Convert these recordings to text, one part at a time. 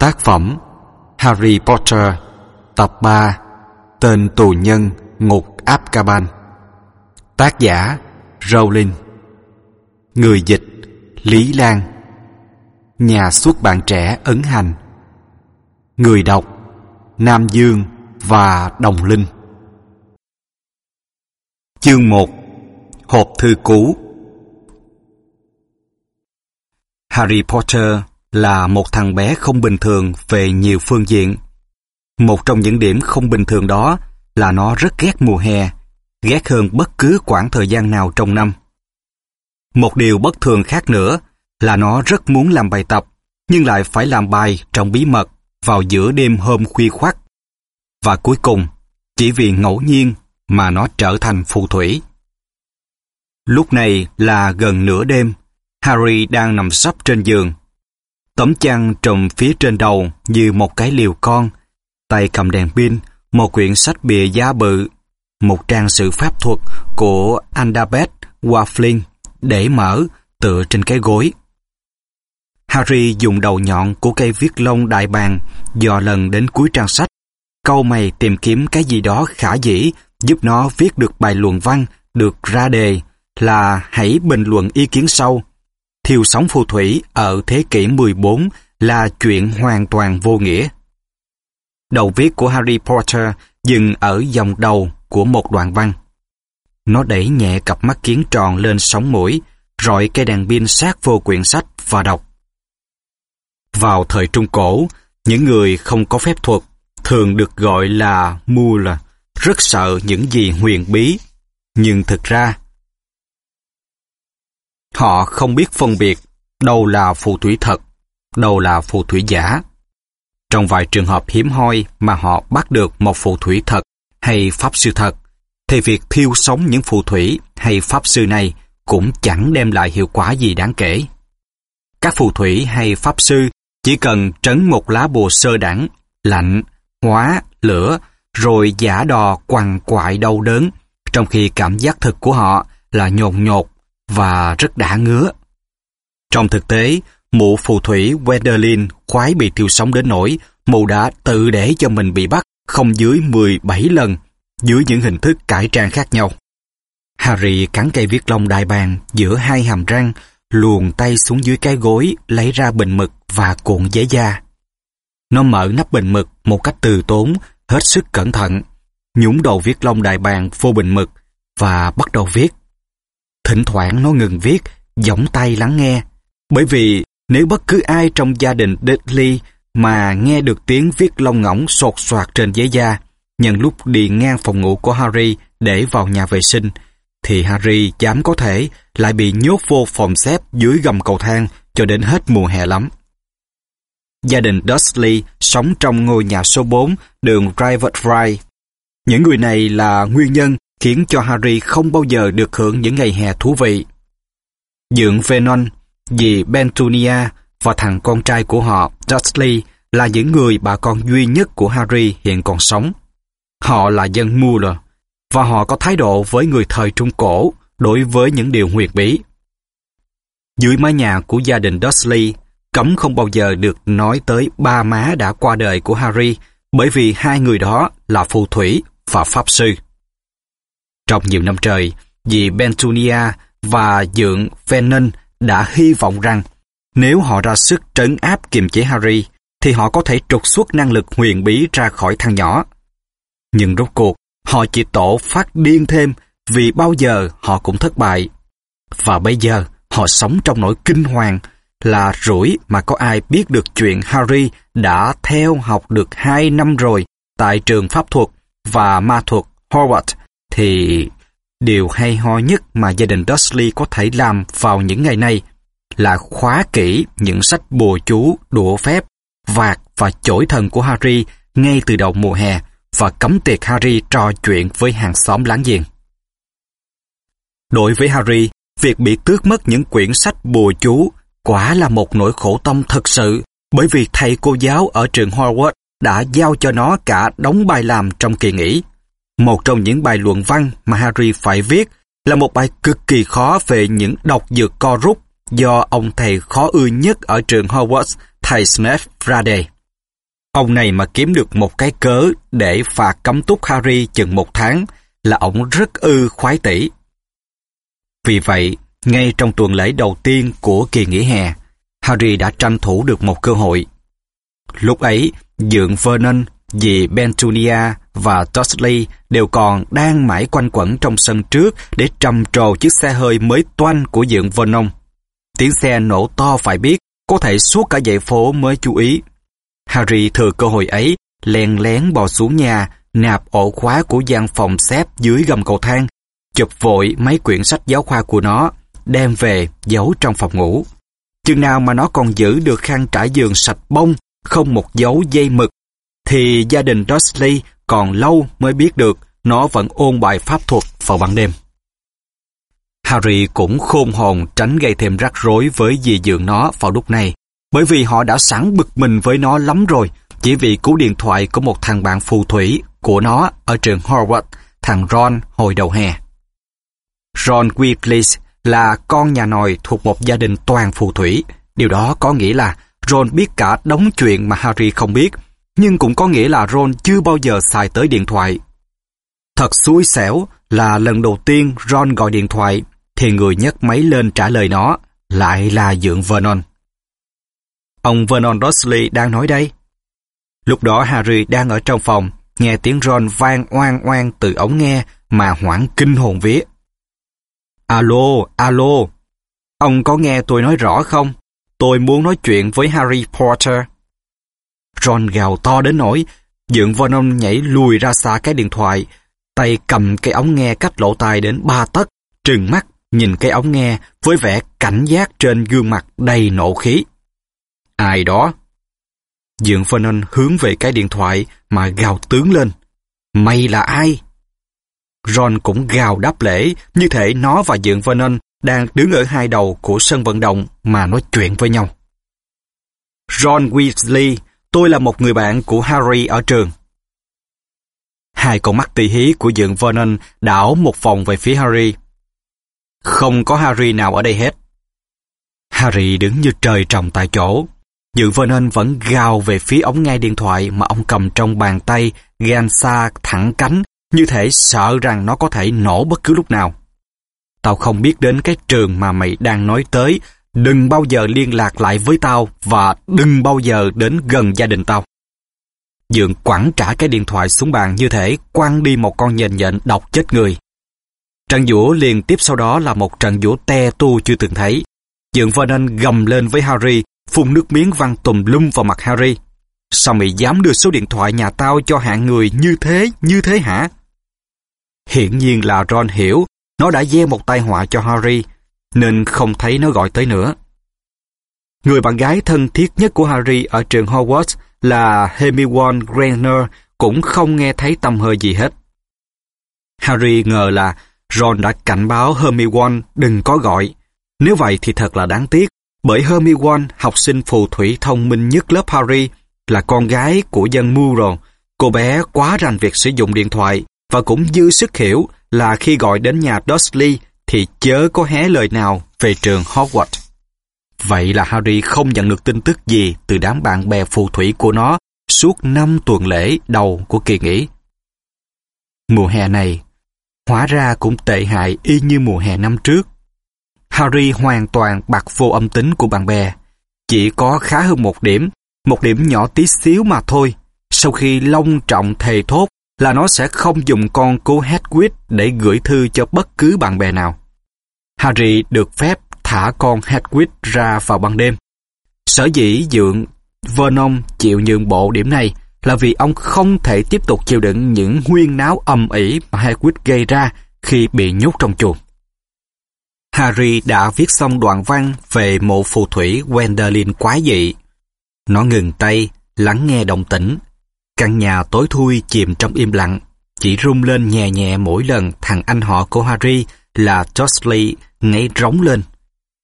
Tác phẩm Harry Potter, Tập 3 Tên tù nhân Ngục Azkaban. Tác giả Rowling. Người dịch Lý Lan. Nhà xuất bản trẻ ấn hành. Người đọc Nam Dương và Đồng Linh. Chương 1 Hộp thư cũ. Harry Potter là một thằng bé không bình thường về nhiều phương diện. Một trong những điểm không bình thường đó là nó rất ghét mùa hè, ghét hơn bất cứ quãng thời gian nào trong năm. Một điều bất thường khác nữa là nó rất muốn làm bài tập, nhưng lại phải làm bài trong bí mật vào giữa đêm hôm khuya khoắt. Và cuối cùng, chỉ vì ngẫu nhiên mà nó trở thành phù thủy. Lúc này là gần nửa đêm, Harry đang nằm sấp trên giường. Tấm chăn trùm phía trên đầu như một cái liều con, tay cầm đèn pin, một quyển sách bìa giá bự, một trang sử pháp thuật của Andabeth Waffling để mở tựa trên cái gối. Harry dùng đầu nhọn của cây viết lông đại bàng dò lần đến cuối trang sách, câu mày tìm kiếm cái gì đó khả dĩ giúp nó viết được bài luận văn được ra đề là hãy bình luận ý kiến sau thiêu sóng phù thủy ở thế kỷ 14 là chuyện hoàn toàn vô nghĩa. Đầu viết của Harry Potter dừng ở dòng đầu của một đoạn văn. Nó đẩy nhẹ cặp mắt kiến tròn lên sóng mũi, rọi cây đèn pin sát vô quyển sách và đọc. Vào thời Trung Cổ, những người không có phép thuật thường được gọi là mul, rất sợ những gì huyền bí. Nhưng thực ra, Họ không biết phân biệt đâu là phù thủy thật, đâu là phù thủy giả. Trong vài trường hợp hiếm hoi mà họ bắt được một phù thủy thật hay pháp sư thật, thì việc thiêu sống những phù thủy hay pháp sư này cũng chẳng đem lại hiệu quả gì đáng kể. Các phù thủy hay pháp sư chỉ cần trấn một lá bùa sơ đẳng, lạnh, hóa, lửa, rồi giả đò quằn quại đau đớn, trong khi cảm giác thực của họ là nhồn nhột, và rất đã ngứa. Trong thực tế, mụ phù thủy Wenderlin khoái bị thiêu sống đến nỗi mụ đã tự để cho mình bị bắt không dưới 17 lần dưới những hình thức cải trang khác nhau. Harry cắn cây viết lông đại bàng giữa hai hàm răng, luồn tay xuống dưới cái gối lấy ra bình mực và cuộn giấy da. Nó mở nắp bình mực một cách từ tốn, hết sức cẩn thận, nhúng đầu viết lông đại bàng vô bình mực và bắt đầu viết. Thỉnh thoảng nó ngừng viết, giỏng tay lắng nghe. Bởi vì nếu bất cứ ai trong gia đình Dudley mà nghe được tiếng viết lông ngỗng sột soạt trên giấy da, nhân lúc đi ngang phòng ngủ của Harry để vào nhà vệ sinh, thì Harry dám có thể lại bị nhốt vô phòng xếp dưới gầm cầu thang cho đến hết mùa hè lắm. Gia đình Dudley sống trong ngôi nhà số 4 đường Private Drive. Những người này là nguyên nhân khiến cho Harry không bao giờ được hưởng những ngày hè thú vị. Dượng Venon, dì Bentunia và thằng con trai của họ, Dudley, là những người bà con duy nhất của Harry hiện còn sống. Họ là dân Muller, và họ có thái độ với người thời Trung Cổ đối với những điều huyền bí. Dưới mái nhà của gia đình Dudley, cấm không bao giờ được nói tới ba má đã qua đời của Harry bởi vì hai người đó là phù thủy và pháp sư. Trong nhiều năm trời, dì Bentunia và dượng Venon đã hy vọng rằng nếu họ ra sức trấn áp kiềm chế Harry, thì họ có thể trục xuất năng lực huyền bí ra khỏi thằng nhỏ. Nhưng rốt cuộc, họ chỉ tổ phát điên thêm vì bao giờ họ cũng thất bại. Và bây giờ, họ sống trong nỗi kinh hoàng là rủi mà có ai biết được chuyện Harry đã theo học được hai năm rồi tại trường pháp thuật và ma thuật Howard thì điều hay ho nhất mà gia đình Dursley có thể làm vào những ngày này là khóa kỹ những sách bùa chú, đũa phép, vạt và chổi thần của Harry ngay từ đầu mùa hè và cấm tiệc Harry trò chuyện với hàng xóm láng giềng. Đối với Harry, việc bị tước mất những quyển sách bùa chú quả là một nỗi khổ tâm thật sự bởi vì thầy cô giáo ở trường Hogwarts đã giao cho nó cả đống bài làm trong kỳ nghỉ. Một trong những bài luận văn mà Harry phải viết là một bài cực kỳ khó về những độc dược co rút do ông thầy khó ưa nhất ở trường Hogwarts, thầy Snape ra đề. Ông này mà kiếm được một cái cớ để phạt cấm túc Harry chừng một tháng là ông rất ư khoái tỷ. Vì vậy, ngay trong tuần lễ đầu tiên của kỳ nghỉ hè, Harry đã tranh thủ được một cơ hội. Lúc ấy, dượng Vernon, dì Bentunia và Dursley đều còn đang mãi quanh quẩn trong sân trước để trầm trồ chiếc xe hơi mới toanh của dượng Vernon. Tiếng xe nổ to phải biết, có thể suốt cả dãy phố mới chú ý. Harry thừa cơ hội ấy, len lén bò xuống nhà, nạp ổ khóa của gian phòng xếp dưới gầm cầu thang, chụp vội mấy quyển sách giáo khoa của nó, đem về giấu trong phòng ngủ. Chừng nào mà nó còn giữ được khăn trải giường sạch bông, không một dấu dây mực, thì gia đình Dursley còn lâu mới biết được nó vẫn ôn bài pháp thuật vào ban đêm. Harry cũng khôn hồn tránh gây thêm rắc rối với dì dượng nó vào lúc này, bởi vì họ đã sẵn bực mình với nó lắm rồi, chỉ vì cú điện thoại của một thằng bạn phù thủy của nó ở trường Hogwarts, thằng Ron hồi đầu hè. Ron Weasley là con nhà nòi thuộc một gia đình toàn phù thủy. Điều đó có nghĩa là Ron biết cả đống chuyện mà Harry không biết, nhưng cũng có nghĩa là Ron chưa bao giờ xài tới điện thoại. Thật xui xẻo là lần đầu tiên Ron gọi điện thoại thì người nhấc máy lên trả lời nó lại là dượng Vernon. Ông Vernon Dursley đang nói đây. Lúc đó Harry đang ở trong phòng, nghe tiếng Ron vang oan oan từ ống nghe mà hoảng kinh hồn vía. Alo, alo, ông có nghe tôi nói rõ không? Tôi muốn nói chuyện với Harry Potter. Ron gào to đến nỗi, dượng Vernon nhảy lùi ra xa cái điện thoại, tay cầm cái ống nghe cách lỗ tai đến ba tấc, trừng mắt nhìn cái ống nghe với vẻ cảnh giác trên gương mặt đầy nộ khí. Ai đó? Dượng Vernon hướng về cái điện thoại mà gào tướng lên. Mày là ai? Ron cũng gào đáp lễ, như thể nó và Dượng Vernon đang đứng ở hai đầu của sân vận động mà nói chuyện với nhau. Ron Weasley, tôi là một người bạn của Harry ở trường. Hai con mắt tỉ hí của Dượng Vernon đảo một vòng về phía Harry. Không có Harry nào ở đây hết. Harry đứng như trời trồng tại chỗ. Dượng Vernon vẫn gào về phía ống nghe điện thoại mà ông cầm trong bàn tay, gan xa thẳng cánh như thể sợ rằng nó có thể nổ bất cứ lúc nào. Tao không biết đến cái trường mà mày đang nói tới, đừng bao giờ liên lạc lại với tao và đừng bao giờ đến gần gia đình tao. Dượng quẳng trả cái điện thoại xuống bàn như thể quăng đi một con nhện nhện độc chết người. Trận vũ liền tiếp sau đó là một trận vũ te tu chưa từng thấy. Dượng Vernon gầm lên với Harry, phun nước miếng văng tùm lum vào mặt Harry. Sao mày dám đưa số điện thoại nhà tao cho hạng người như thế, như thế hả? Hiển nhiên là Ron hiểu nó đã gieo một tai họa cho Harry, nên không thấy nó gọi tới nữa. Người bạn gái thân thiết nhất của Harry ở trường Hogwarts là Hermione Granger cũng không nghe thấy tâm hơi gì hết. Harry ngờ là Ron đã cảnh báo Hermione đừng có gọi. Nếu vậy thì thật là đáng tiếc, bởi Hermione, học sinh phù thủy thông minh nhất lớp Harry, là con gái của dân Muro. Cô bé quá rành việc sử dụng điện thoại và cũng dư sức hiểu là khi gọi đến nhà Dursley thì chớ có hé lời nào về trường Hogwarts. Vậy là Harry không nhận được tin tức gì từ đám bạn bè phù thủy của nó suốt năm tuần lễ đầu của kỳ nghỉ. Mùa hè này, hóa ra cũng tệ hại y như mùa hè năm trước. Harry hoàn toàn bạc vô âm tính của bạn bè. Chỉ có khá hơn một điểm, một điểm nhỏ tí xíu mà thôi. Sau khi long trọng thề thốt là nó sẽ không dùng con cô Hedwig để gửi thư cho bất cứ bạn bè nào. Harry được phép thả con Hedwig ra vào ban đêm. Sở dĩ dượng Vernon chịu nhượng bộ điểm này là vì ông không thể tiếp tục chịu đựng những huyên náo âm ỉ mà Hedwig gây ra khi bị nhốt trong chuồng. Harry đã viết xong đoạn văn về mộ phù thủy Gwendoline quái dị. Nó ngừng tay, lắng nghe động tĩnh Căn nhà tối thui chìm trong im lặng, chỉ rung lên nhẹ nhẹ mỗi lần thằng anh họ của Harry là Dursley ngáy rống lên.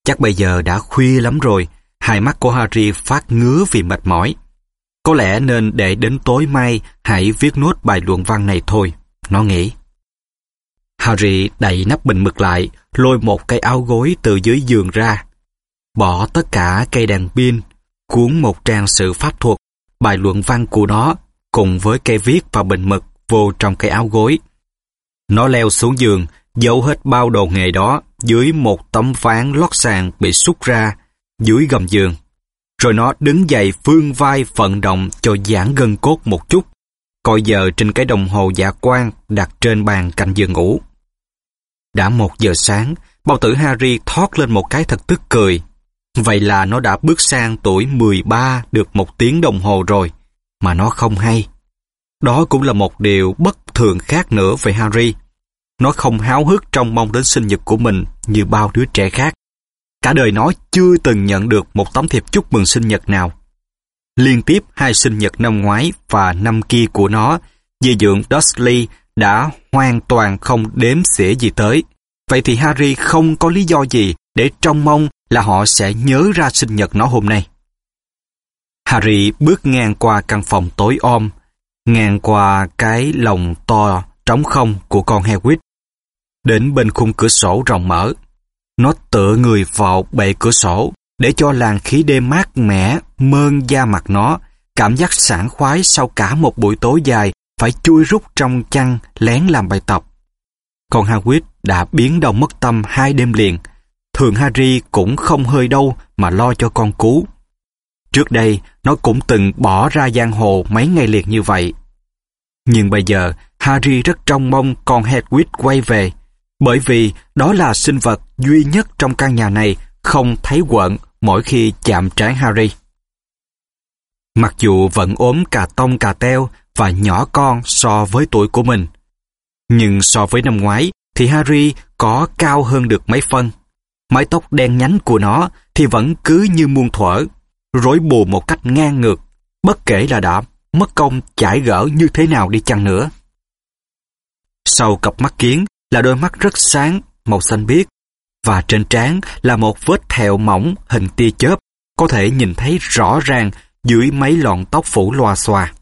Chắc bây giờ đã khuya lắm rồi, hai mắt của Harry phát ngứa vì mệt mỏi. Có lẽ nên để đến tối mai hãy viết nốt bài luận văn này thôi, nó nghĩ. Harry đậy nắp bình mực lại, lôi một cái áo gối từ dưới giường ra. Bỏ tất cả cây đèn pin, cuốn một trang sự pháp thuật bài luận văn của nó cùng với cây viết và bình mực vô trong cái áo gối. Nó leo xuống giường, giấu hết bao đồ nghề đó dưới một tấm ván lót sàn bị xúc ra dưới gầm giường. Rồi nó đứng dậy phương vai vận động cho giãn gân cốt một chút, coi giờ trên cái đồng hồ dạ quang đặt trên bàn cạnh giường ngủ. Đã một giờ sáng, bao tử Harry thoát lên một cái thật tức cười. Vậy là nó đã bước sang tuổi 13 được một tiếng đồng hồ rồi, mà nó không hay. Đó cũng là một điều bất thường khác nữa về Harry. Nó không háo hức trong mong đến sinh nhật của mình như bao đứa trẻ khác. Cả đời nó chưa từng nhận được một tấm thiệp chúc mừng sinh nhật nào. Liên tiếp hai sinh nhật năm ngoái và năm kia của nó, dì dưỡng Dursley đã hoàn toàn không đếm xỉa gì tới. Vậy thì Harry không có lý do gì để trông mong là họ sẽ nhớ ra sinh nhật nó hôm nay. Harry bước ngang qua căn phòng tối om, ngang qua cái lồng to trống không của con Hagrid. Đến bên khung cửa sổ rộng mở, nó tựa người vào bệ cửa sổ để cho làn khí đêm mát mẻ mơn da mặt nó, cảm giác sảng khoái sau cả một buổi tối dài phải chui rút trong chăn lén làm bài tập. Còn Hagrid đã biến đầu mất tâm hai đêm liền. Thường Harry cũng không hơi đâu mà lo cho con cú. Trước đây, nó cũng từng bỏ ra giang hồ mấy ngày liền như vậy. Nhưng bây giờ, Harry rất trông mong con Hagrid quay về, bởi vì đó là sinh vật duy nhất trong căn nhà này không thấy quận mỗi khi chạm trái Harry. Mặc dù vẫn ốm cà tông cà teo và nhỏ con so với tuổi của mình, nhưng so với năm ngoái thì Harry có cao hơn được mấy phân. Mái tóc đen nhánh của nó thì vẫn cứ như muôn thuở, rối bù một cách ngang ngược, bất kể là đã mất công chải gỡ như thế nào đi chăng nữa. Sau cặp mắt kiến là đôi mắt rất sáng, màu xanh biếc, và trên trán là một vết thẹo mỏng hình tia chớp, có thể nhìn thấy rõ ràng dưới mấy lọn tóc phủ loa xòa.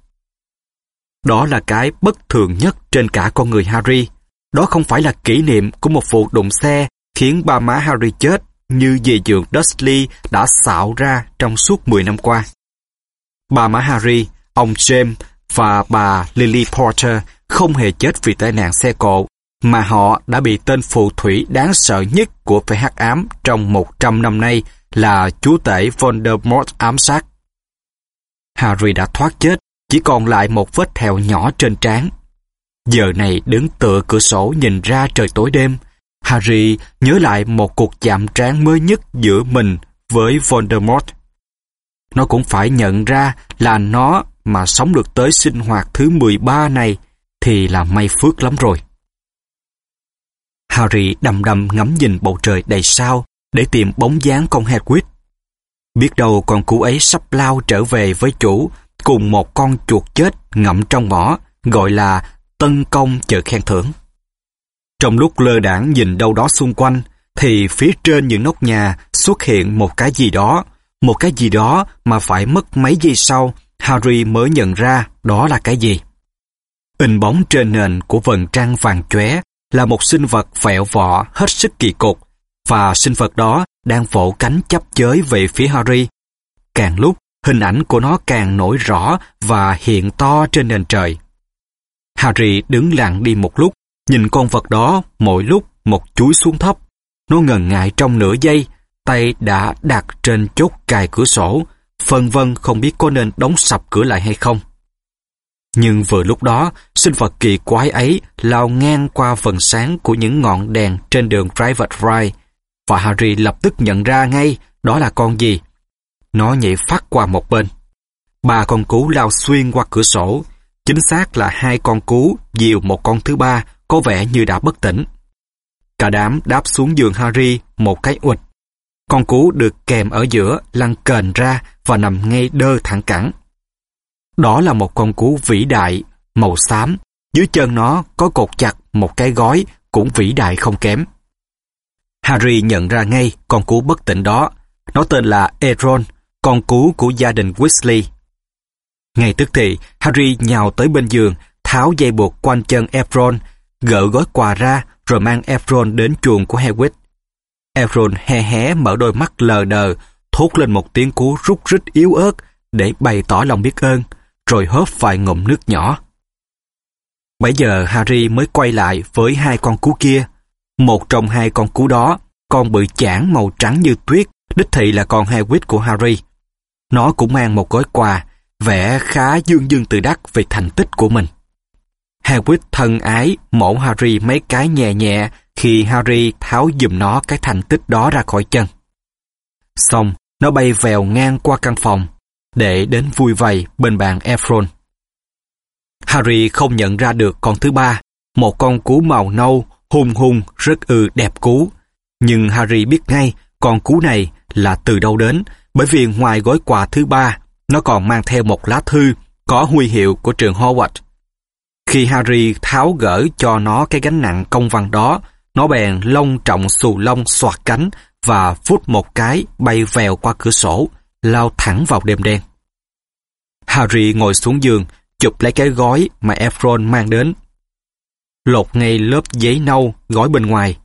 Đó là cái bất thường nhất trên cả con người Harry. Đó không phải là kỷ niệm của một vụ đụng xe khiến ba má Harry chết như dì dượng Dursley đã xạo ra trong suốt 10 năm qua. Ba má Harry, ông James và bà Lily Porter không hề chết vì tai nạn xe cộ, mà họ đã bị tên phù thủy đáng sợ nhất của phê hắc ám trong 100 năm nay là chúa tể Voldemort ám sát. Harry đã thoát chết, chỉ còn lại một vết thẹo nhỏ trên trán. Giờ này đứng tựa cửa sổ nhìn ra trời tối đêm, Harry nhớ lại một cuộc chạm trán mới nhất giữa mình với Voldemort. Nó cũng phải nhận ra là nó mà sống được tới sinh hoạt thứ 13 này thì là may phước lắm rồi. Harry đầm đầm ngắm nhìn bầu trời đầy sao để tìm bóng dáng con Hagrid. Biết đâu con cú ấy sắp lao trở về với chủ cùng một con chuột chết ngậm trong mỏ gọi là tân công chờ khen thưởng. Trong lúc lơ đảng nhìn đâu đó xung quanh thì phía trên những nóc nhà xuất hiện một cái gì đó, một cái gì đó mà phải mất mấy giây sau Harry mới nhận ra đó là cái gì. In bóng trên nền của vầng trăng vàng chóe là một sinh vật vẹo vọ hết sức kỳ cục và sinh vật đó đang vỗ cánh chấp chới về phía Harry. Càng lúc, hình ảnh của nó càng nổi rõ và hiện to trên nền trời. Harry đứng lặng đi một lúc, nhìn con vật đó mỗi lúc một chuối xuống thấp. Nó ngần ngại trong nửa giây, tay đã đặt trên chốt cài cửa sổ, phân vân không biết có nên đóng sập cửa lại hay không. Nhưng vừa lúc đó, sinh vật kỳ quái ấy lao ngang qua phần sáng của những ngọn đèn trên đường Private Ride, và Harry lập tức nhận ra ngay đó là con gì. Nó nhảy phát qua một bên. Ba con cú lao xuyên qua cửa sổ, chính xác là hai con cú dìu một con thứ ba có vẻ như đã bất tỉnh. Cả đám đáp xuống giường Harry một cái ụt. Con cú được kèm ở giữa lăn kềnh ra và nằm ngay đơ thẳng cẳng. Đó là một con cú vĩ đại, màu xám. Dưới chân nó có cột chặt một cái gói cũng vĩ đại không kém. Harry nhận ra ngay con cú bất tỉnh đó. Nó tên là Eron, con cú của gia đình Weasley. Ngay tức thì, Harry nhào tới bên giường, tháo dây buộc quanh chân Efron, gỡ gói quà ra rồi mang Efron đến chuồng của Hagrid. Efron he hé mở đôi mắt lờ đờ, thốt lên một tiếng cú rút rít yếu ớt để bày tỏ lòng biết ơn, rồi hớp vài ngụm nước nhỏ. Bây giờ Harry mới quay lại với hai con cú kia. Một trong hai con cú đó, con bự chản màu trắng như tuyết, đích thị là con Hagrid của Harry. Nó cũng mang một gói quà, vẻ khá dương dương tự đắc về thành tích của mình. Hagrid thân ái mổ Harry mấy cái nhẹ nhẹ khi Harry tháo giùm nó cái thành tích đó ra khỏi chân. Xong, nó bay vèo ngang qua căn phòng, để đến vui vầy bên bàn Efron. Harry không nhận ra được con thứ ba, một con cú màu nâu, hung hung, rất ư đẹp cú. Nhưng Harry biết ngay con cú này là từ đâu đến, bởi vì ngoài gói quà thứ ba, nó còn mang theo một lá thư có huy hiệu của trường Hogwarts. Khi Harry tháo gỡ cho nó cái gánh nặng công văn đó, nó bèn lông trọng xù lông xoạt cánh và phút một cái bay vèo qua cửa sổ, lao thẳng vào đêm đen. Harry ngồi xuống giường, chụp lấy cái gói mà Efron mang đến. Lột ngay lớp giấy nâu gói bên ngoài.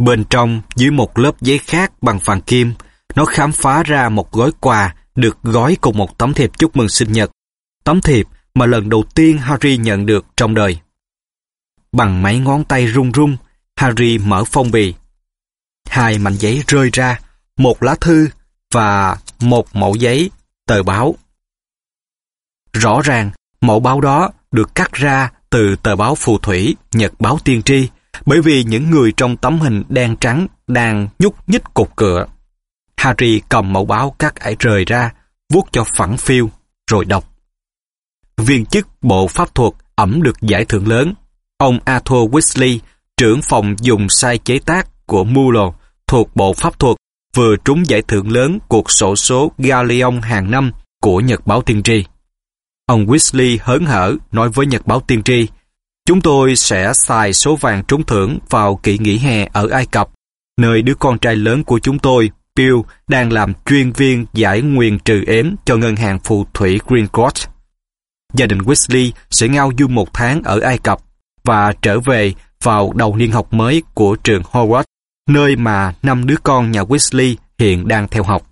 Bên trong, dưới một lớp giấy khác bằng vàng kim, nó khám phá ra một gói quà được gói cùng một tấm thiệp chúc mừng sinh nhật. Tấm thiệp mà lần đầu tiên Harry nhận được trong đời. Bằng mấy ngón tay run run, Harry mở phong bì. Hai mảnh giấy rơi ra, một lá thư và một mẫu giấy, tờ báo. Rõ ràng, mẫu báo đó được cắt ra từ tờ báo phù thủy, nhật báo tiên tri, bởi vì những người trong tấm hình đen trắng đang nhúc nhích cục cửa. Harry cầm mẫu báo cắt ải rời ra, vuốt cho phẳng phiêu, rồi đọc. Viên chức bộ pháp thuật ẩm được giải thưởng lớn. Ông Arthur Weasley, trưởng phòng dùng sai chế tác của Mulo thuộc bộ pháp thuật, vừa trúng giải thưởng lớn cuộc sổ số Galleon hàng năm của Nhật báo Tiên tri. Ông Weasley hớn hở nói với Nhật báo Tiên tri, Chúng tôi sẽ xài số vàng trúng thưởng vào kỳ nghỉ hè ở Ai Cập, nơi đứa con trai lớn của chúng tôi, Bill, đang làm chuyên viên giải nguyền trừ ếm cho ngân hàng phù thủy Green Court. Gia đình Weasley sẽ ngao du một tháng ở Ai Cập và trở về vào đầu niên học mới của trường Hogwarts, nơi mà năm đứa con nhà Weasley hiện đang theo học.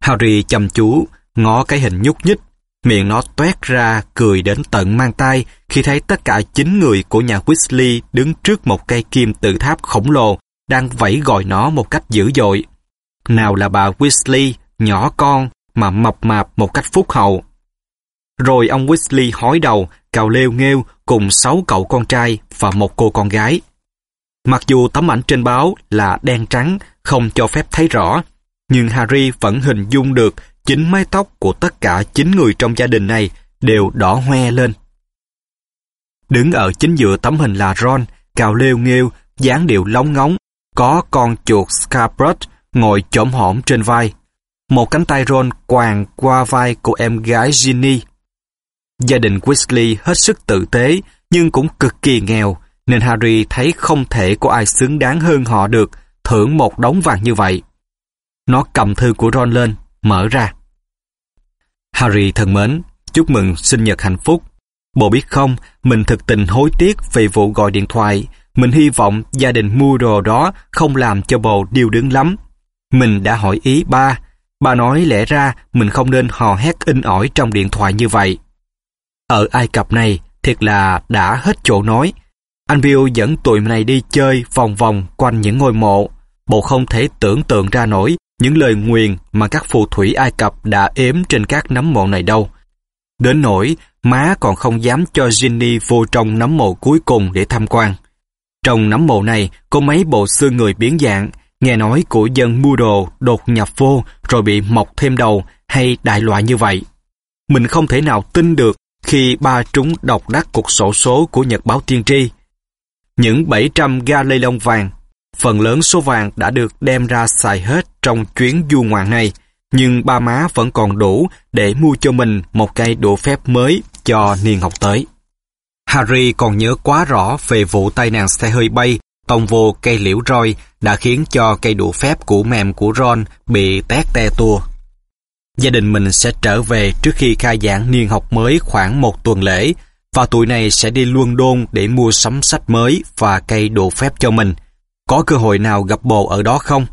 Harry chăm chú ngó cái hình nhúc nhích, miệng nó toét ra cười đến tận mang tay khi thấy tất cả chín người của nhà Weasley đứng trước một cây kim tự tháp khổng lồ đang vẫy gọi nó một cách dữ dội. Nào là bà Weasley, nhỏ con, mà mập mạp một cách phúc hậu. Rồi ông Weasley hói đầu, cào lêu nghêu cùng sáu cậu con trai và một cô con gái. Mặc dù tấm ảnh trên báo là đen trắng, không cho phép thấy rõ, nhưng Harry vẫn hình dung được chính mái tóc của tất cả chín người trong gia đình này đều đỏ hoe lên. Đứng ở chính giữa tấm hình là Ron, cào lêu nghêu, dáng điệu lóng ngóng, có con chuột Scabrus ngồi chổm hổm trên vai. Một cánh tay Ron quàng qua vai của em gái Ginny. Gia đình Weasley hết sức tự tế, nhưng cũng cực kỳ nghèo, nên Harry thấy không thể có ai xứng đáng hơn họ được thưởng một đống vàng như vậy. Nó cầm thư của Ron lên, mở ra. Harry thân mến, chúc mừng sinh nhật hạnh phúc. Bộ biết không, mình thực tình hối tiếc về vụ gọi điện thoại. Mình hy vọng gia đình mua đồ đó không làm cho bồ điêu đứng lắm. Mình đã hỏi ý ba. Ba nói lẽ ra mình không nên hò hét in ỏi trong điện thoại như vậy. Ở Ai Cập này, thiệt là đã hết chỗ nói. Anh Bill dẫn tụi này đi chơi vòng vòng quanh những ngôi mộ. Bộ không thể tưởng tượng ra nổi những lời nguyền mà các phù thủy Ai Cập đã ếm trên các nấm mộ này đâu. Đến nỗi, má còn không dám cho Ginny vô trong nấm mộ cuối cùng để tham quan. Trong nấm mộ này có mấy bộ xương người biến dạng, nghe nói của dân mua đồ đột nhập vô rồi bị mọc thêm đầu hay đại loại như vậy. Mình không thể nào tin được khi ba trúng đọc đắc cuộc sổ số của Nhật báo Tiên tri. Những 700 ga lê lông vàng Phần lớn số vàng đã được đem ra xài hết trong chuyến du ngoạn này, nhưng ba má vẫn còn đủ để mua cho mình một cây đũa phép mới cho niên học tới. Harry còn nhớ quá rõ về vụ tai nạn xe hơi bay tông vô cây liễu roi đã khiến cho cây đũa phép của mềm của Ron bị tét te tua. Gia đình mình sẽ trở về trước khi khai giảng niên học mới khoảng một tuần lễ và tụi này sẽ đi London để mua sắm sách mới và cây đồ phép cho mình – có cơ hội nào gặp bồ ở đó không?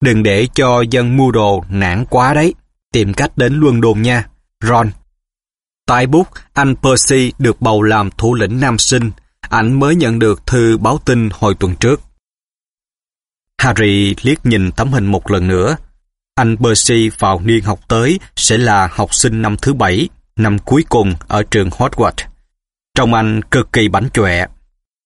Đừng để cho dân mua đồ nản quá đấy. tìm cách đến London nha, Ron. Tại bút, anh Percy được bầu làm thủ lĩnh nam sinh. Anh mới nhận được thư báo tin hồi tuần trước. Harry liếc nhìn tấm hình một lần nữa. Anh Percy vào niên học tới sẽ là học sinh năm thứ bảy, năm cuối cùng ở trường Hogwarts. Trông anh cực kỳ bảnh chọe.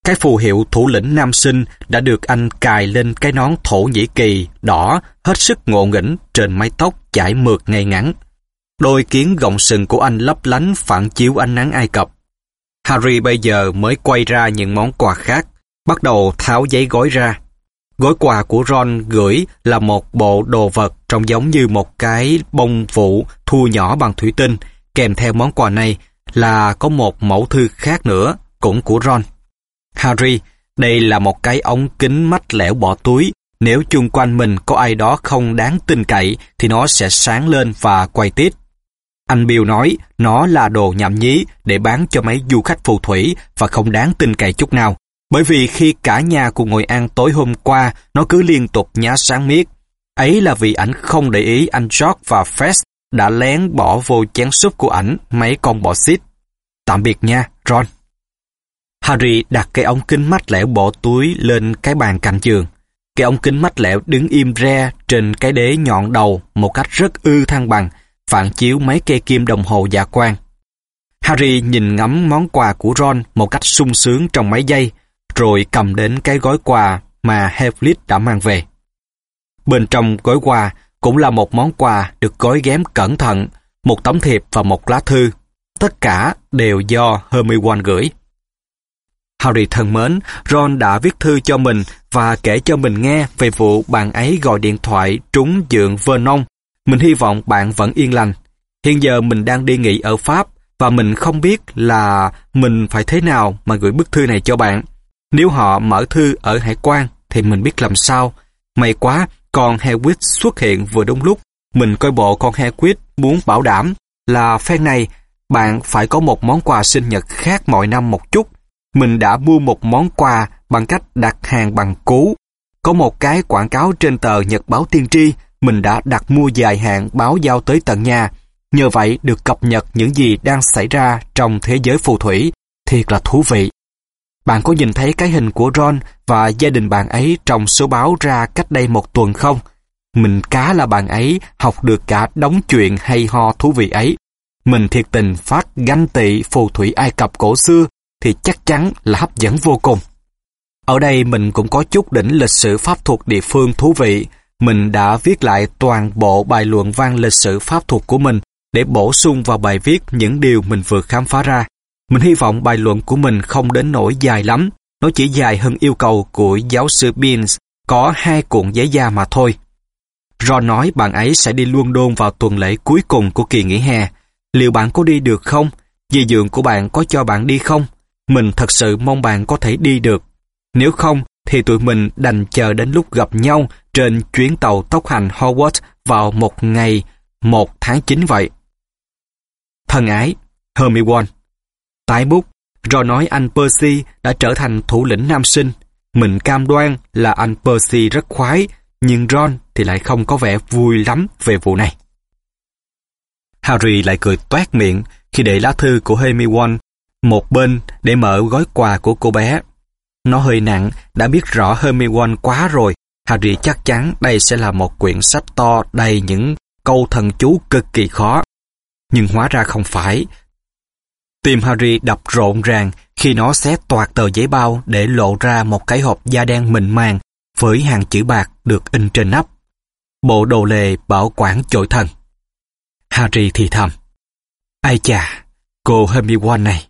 Cái phù hiệu thủ lĩnh nam sinh đã được anh cài lên cái nón thổ nhĩ kỳ đỏ hết sức ngộ nghĩnh trên mái tóc chải mượt ngay ngắn. Đôi kiến gọng sừng của anh lấp lánh phản chiếu ánh nắng Ai Cập. Harry bây giờ mới quay ra những món quà khác, bắt đầu tháo giấy gói ra. Gói quà của Ron gửi là một bộ đồ vật trông giống như một cái bông vụ thu nhỏ bằng thủy tinh, kèm theo món quà này là có một mẫu thư khác nữa, cũng của Ron. Harry, đây là một cái ống kính mắt lẻo bỏ túi. Nếu chung quanh mình có ai đó không đáng tin cậy thì nó sẽ sáng lên và quay tít. Anh Bill nói nó là đồ nhảm nhí để bán cho mấy du khách phù thủy và không đáng tin cậy chút nào. Bởi vì khi cả nhà cùng ngồi ăn tối hôm qua, nó cứ liên tục nhá sáng miết. Ấy là vì ảnh không để ý anh George và Fred đã lén bỏ vô chén súp của ảnh mấy con bọ xít. Tạm biệt nha, Ron. Harry đặt cái ống kính mắt lẻo bỏ túi lên cái bàn cạnh giường. Cái ống kính mắt lẻo đứng im re trên cái đế nhọn đầu một cách rất ư thăng bằng, phản chiếu mấy cây kim đồng hồ dạ quang. Harry nhìn ngắm món quà của Ron một cách sung sướng trong mấy giây, rồi cầm đến cái gói quà mà Hagrid đã mang về. Bên trong gói quà cũng là một món quà được gói ghém cẩn thận, một tấm thiệp và một lá thư. Tất cả đều do Hermione gửi. Harry thân mến, Ron đã viết thư cho mình và kể cho mình nghe về vụ bạn ấy gọi điện thoại trúng dượng Vernon. Mình hy vọng bạn vẫn yên lành. Hiện giờ mình đang đi nghỉ ở Pháp và mình không biết là mình phải thế nào mà gửi bức thư này cho bạn. Nếu họ mở thư ở hải quan thì mình biết làm sao. May quá, con Hewitt xuất hiện vừa đúng lúc. Mình coi bộ con Hewitt muốn bảo đảm là phen này bạn phải có một món quà sinh nhật khác mọi năm một chút mình đã mua một món quà bằng cách đặt hàng bằng cú. Có một cái quảng cáo trên tờ Nhật báo Tiên tri, mình đã đặt mua dài hạn báo giao tới tận nhà. Nhờ vậy được cập nhật những gì đang xảy ra trong thế giới phù thủy. Thiệt là thú vị. Bạn có nhìn thấy cái hình của Ron và gia đình bạn ấy trong số báo ra cách đây một tuần không? Mình cá là bạn ấy, học được cả đống chuyện hay ho thú vị ấy. Mình thiệt tình phát ganh tị phù thủy Ai Cập cổ xưa thì chắc chắn là hấp dẫn vô cùng. Ở đây mình cũng có chút đỉnh lịch sử pháp thuật địa phương thú vị. Mình đã viết lại toàn bộ bài luận văn lịch sử pháp thuật của mình để bổ sung vào bài viết những điều mình vừa khám phá ra. Mình hy vọng bài luận của mình không đến nỗi dài lắm, nó chỉ dài hơn yêu cầu của giáo sư Beans, có hai cuộn giấy da mà thôi. Ron nói bạn ấy sẽ đi London vào tuần lễ cuối cùng của kỳ nghỉ hè. Liệu bạn có đi được không? Dì dượng của bạn có cho bạn đi không? Mình thật sự mong bạn có thể đi được. Nếu không, thì tụi mình đành chờ đến lúc gặp nhau trên chuyến tàu tốc hành Hogwarts vào một ngày 1 tháng 9 vậy. Thân ái, Hermione. Tái bút, rồi nói anh Percy đã trở thành thủ lĩnh nam sinh. Mình cam đoan là anh Percy rất khoái, nhưng Ron thì lại không có vẻ vui lắm về vụ này. Harry lại cười toét miệng khi để lá thư của Hermione một bên để mở gói quà của cô bé. Nó hơi nặng, đã biết rõ Hermione quá rồi. Harry chắc chắn đây sẽ là một quyển sách to đầy những câu thần chú cực kỳ khó. Nhưng hóa ra không phải. Tim Harry đập rộn ràng khi nó xé toạc tờ giấy bao để lộ ra một cái hộp da đen mịn màng với hàng chữ bạc được in trên nắp. Bộ đồ lề bảo quản chội thần. Harry thì thầm. Ai chà, cô Hermione này.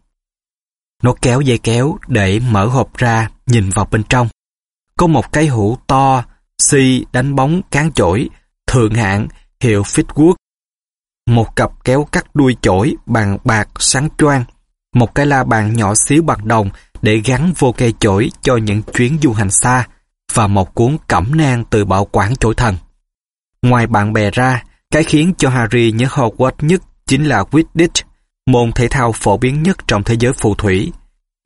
Nó kéo dây kéo để mở hộp ra, nhìn vào bên trong. Có một cái hũ to, xi đánh bóng cán chổi, thượng hạng, hiệu Fitwood. Một cặp kéo cắt đuôi chổi bằng bạc sáng choang. Một cái la bàn nhỏ xíu bằng đồng để gắn vô cây chổi cho những chuyến du hành xa và một cuốn cẩm nang từ bảo quản chổi thần. Ngoài bạn bè ra, cái khiến cho Harry nhớ Hogwarts nhất chính là Quidditch môn thể thao phổ biến nhất trong thế giới phù thủy.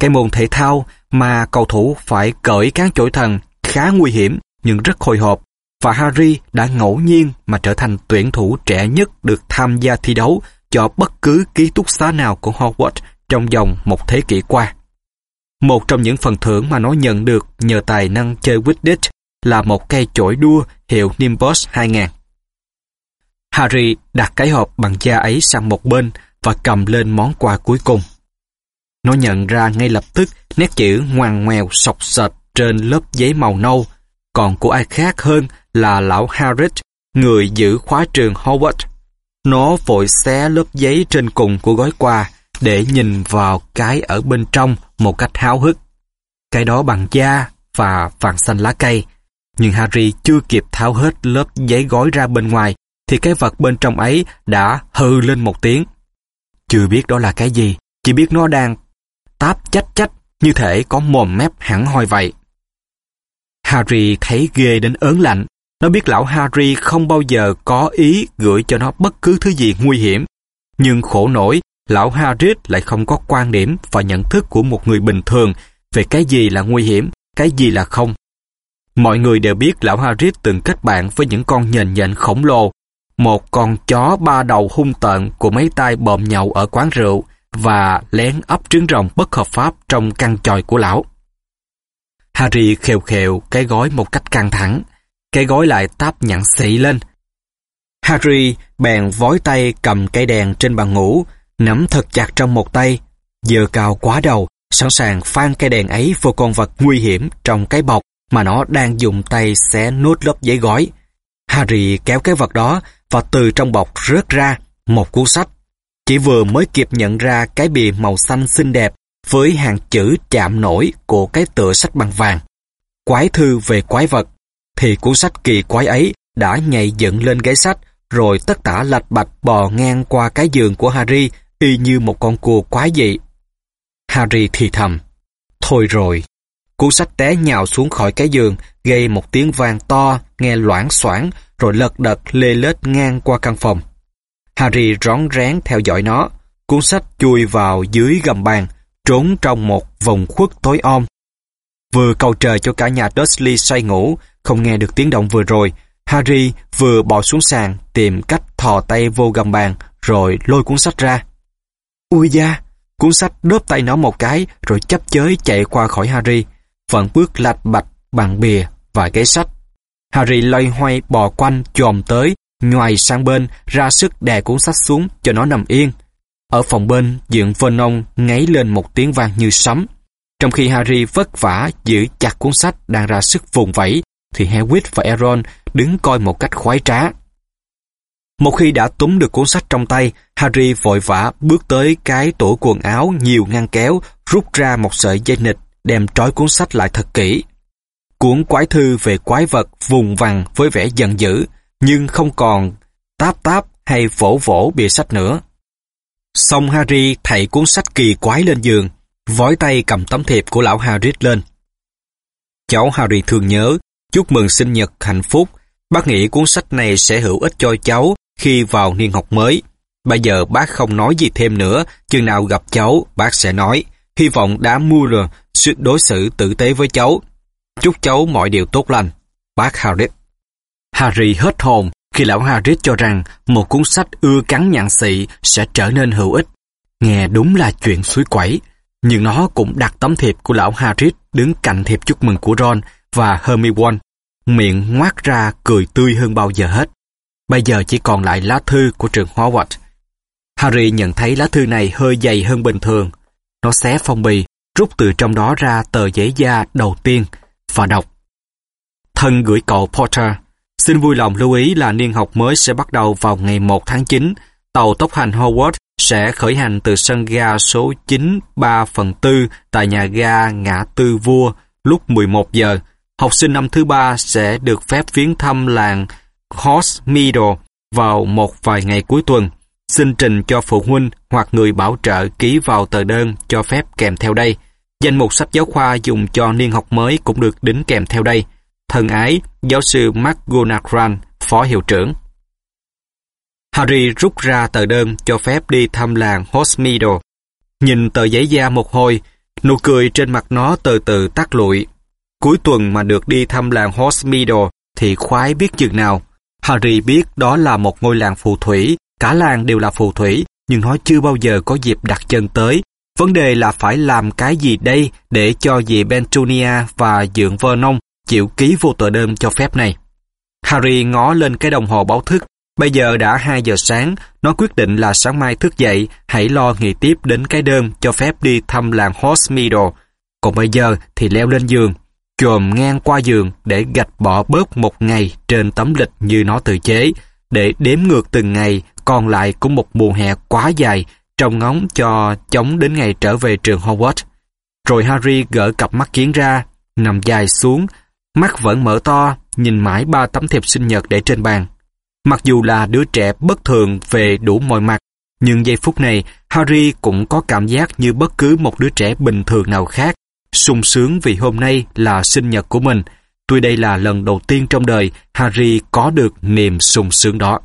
Cái môn thể thao mà cầu thủ phải cởi cán chổi thần khá nguy hiểm nhưng rất hồi hộp và Harry đã ngẫu nhiên mà trở thành tuyển thủ trẻ nhất được tham gia thi đấu cho bất cứ ký túc xá nào của Hogwarts trong vòng một thế kỷ qua. Một trong những phần thưởng mà nó nhận được nhờ tài năng chơi Quidditch là một cây chổi đua hiệu Nimbus 2000. Harry đặt cái hộp bằng da ấy sang một bên và cầm lên món quà cuối cùng. Nó nhận ra ngay lập tức nét chữ ngoằn ngoèo sọc sệt trên lớp giấy màu nâu, còn của ai khác hơn là lão Harris, người giữ khóa trường Howard. Nó vội xé lớp giấy trên cùng của gói quà để nhìn vào cái ở bên trong một cách háo hức. Cái đó bằng da và vàng xanh lá cây. Nhưng Harry chưa kịp tháo hết lớp giấy gói ra bên ngoài thì cái vật bên trong ấy đã hư lên một tiếng. Chưa biết đó là cái gì, chỉ biết nó đang táp chách chách như thể có mồm mép hẳn hoi vậy. Harry thấy ghê đến ớn lạnh. Nó biết lão Harry không bao giờ có ý gửi cho nó bất cứ thứ gì nguy hiểm. Nhưng khổ nổi, lão Harry lại không có quan điểm và nhận thức của một người bình thường về cái gì là nguy hiểm, cái gì là không. Mọi người đều biết lão Harry từng kết bạn với những con nhện nhện khổng lồ, một con chó ba đầu hung tợn của mấy tay bòm nhậu ở quán rượu và lén ấp trứng rồng bất hợp pháp trong căn tròi của lão. Harry khều khều cái gói một cách căng thẳng, cái gói lại táp nhặn xị lên. Harry bèn vói tay cầm cây đèn trên bàn ngủ, nắm thật chặt trong một tay, giờ cao quá đầu, sẵn sàng phan cây đèn ấy vô con vật nguy hiểm trong cái bọc mà nó đang dùng tay xé nốt lớp giấy gói. Harry kéo cái vật đó và từ trong bọc rớt ra một cuốn sách. Chỉ vừa mới kịp nhận ra cái bìa màu xanh xinh đẹp với hàng chữ chạm nổi của cái tựa sách bằng vàng. Quái thư về quái vật, thì cuốn sách kỳ quái ấy đã nhảy dựng lên gáy sách rồi tất tả lạch bạch bò ngang qua cái giường của Harry y như một con cua quái dị. Harry thì thầm, thôi rồi. Cuốn sách té nhào xuống khỏi cái giường, gây một tiếng vang to, nghe loãng xoảng, rồi lật đật lê lết ngang qua căn phòng. Harry rón rén theo dõi nó, cuốn sách chui vào dưới gầm bàn, trốn trong một vòng khuất tối om. Vừa cầu trời cho cả nhà Dursley say ngủ, không nghe được tiếng động vừa rồi, Harry vừa bỏ xuống sàn tìm cách thò tay vô gầm bàn rồi lôi cuốn sách ra. Ui da! Cuốn sách đớp tay nó một cái rồi chấp chới chạy qua khỏi Harry, vẫn bước lạch bạch bằng bìa và ghế sách. Harry loay hoay bò quanh chồm tới, ngoài sang bên, ra sức đè cuốn sách xuống cho nó nằm yên. Ở phòng bên, dượng Vernon ngáy lên một tiếng vang như sấm. Trong khi Harry vất vả giữ chặt cuốn sách đang ra sức vùng vẫy, thì Hagrid và Aaron đứng coi một cách khoái trá. Một khi đã túm được cuốn sách trong tay, Harry vội vã bước tới cái tủ quần áo nhiều ngăn kéo, rút ra một sợi dây nịch, đem trói cuốn sách lại thật kỹ. Cuốn quái thư về quái vật vùng vằng với vẻ giận dữ, nhưng không còn táp táp hay vỗ vỗ bìa sách nữa. Xong Harry thảy cuốn sách kỳ quái lên giường, vói tay cầm tấm thiệp của lão Harry lên. Cháu Harry thường nhớ, chúc mừng sinh nhật hạnh phúc, bác nghĩ cuốn sách này sẽ hữu ích cho cháu khi vào niên học mới. Bây giờ bác không nói gì thêm nữa, chừng nào gặp cháu, bác sẽ nói. Hy vọng đã mua rồi, sự đối xử tử tế với cháu. Chúc cháu mọi điều tốt lành. Bác Harry. Harry hết hồn khi lão Harris cho rằng một cuốn sách ưa cắn nhạn xị sẽ trở nên hữu ích. Nghe đúng là chuyện suối quẩy, nhưng nó cũng đặt tấm thiệp của lão Harris đứng cạnh thiệp chúc mừng của Ron và Hermione, miệng ngoác ra cười tươi hơn bao giờ hết. Bây giờ chỉ còn lại lá thư của trường Howard. Harry nhận thấy lá thư này hơi dày hơn bình thường. Nó xé phong bì, rút từ trong đó ra tờ giấy da đầu tiên và đọc. Thân gửi cậu Potter Xin vui lòng lưu ý là niên học mới sẽ bắt đầu vào ngày 1 tháng 9. Tàu tốc hành Howard sẽ khởi hành từ sân ga số 9 3 phần 4 tại nhà ga Ngã Tư Vua lúc 11 giờ. Học sinh năm thứ ba sẽ được phép viếng thăm làng Horse Meadow vào một vài ngày cuối tuần. Xin trình cho phụ huynh hoặc người bảo trợ ký vào tờ đơn cho phép kèm theo đây. Danh mục sách giáo khoa dùng cho niên học mới cũng được đính kèm theo đây. Thân ái, giáo sư McGonagall, phó hiệu trưởng. Harry rút ra tờ đơn cho phép đi thăm làng Hogsmeade. Nhìn tờ giấy da một hồi, nụ cười trên mặt nó từ từ tắt lụi. Cuối tuần mà được đi thăm làng Hogsmeade thì khoái biết chừng nào. Harry biết đó là một ngôi làng phù thủy, cả làng đều là phù thủy, nhưng nó chưa bao giờ có dịp đặt chân tới. Vấn đề là phải làm cái gì đây để cho dì bentonia và dượng Vernon chịu ký vô tờ đơn cho phép này. Harry ngó lên cái đồng hồ báo thức. Bây giờ đã 2 giờ sáng, nó quyết định là sáng mai thức dậy, hãy lo nghĩ tiếp đến cái đơn cho phép đi thăm làng Hogsmeade. Còn bây giờ thì leo lên giường, chồm ngang qua giường để gạch bỏ bớt một ngày trên tấm lịch như nó tự chế, để đếm ngược từng ngày còn lại của một mùa hè quá dài, trông ngóng cho chống đến ngày trở về trường Hogwarts. Rồi Harry gỡ cặp mắt kiến ra, nằm dài xuống, mắt vẫn mở to, nhìn mãi ba tấm thiệp sinh nhật để trên bàn. Mặc dù là đứa trẻ bất thường về đủ mọi mặt, nhưng giây phút này Harry cũng có cảm giác như bất cứ một đứa trẻ bình thường nào khác, sung sướng vì hôm nay là sinh nhật của mình. Tuy đây là lần đầu tiên trong đời Harry có được niềm sung sướng đó.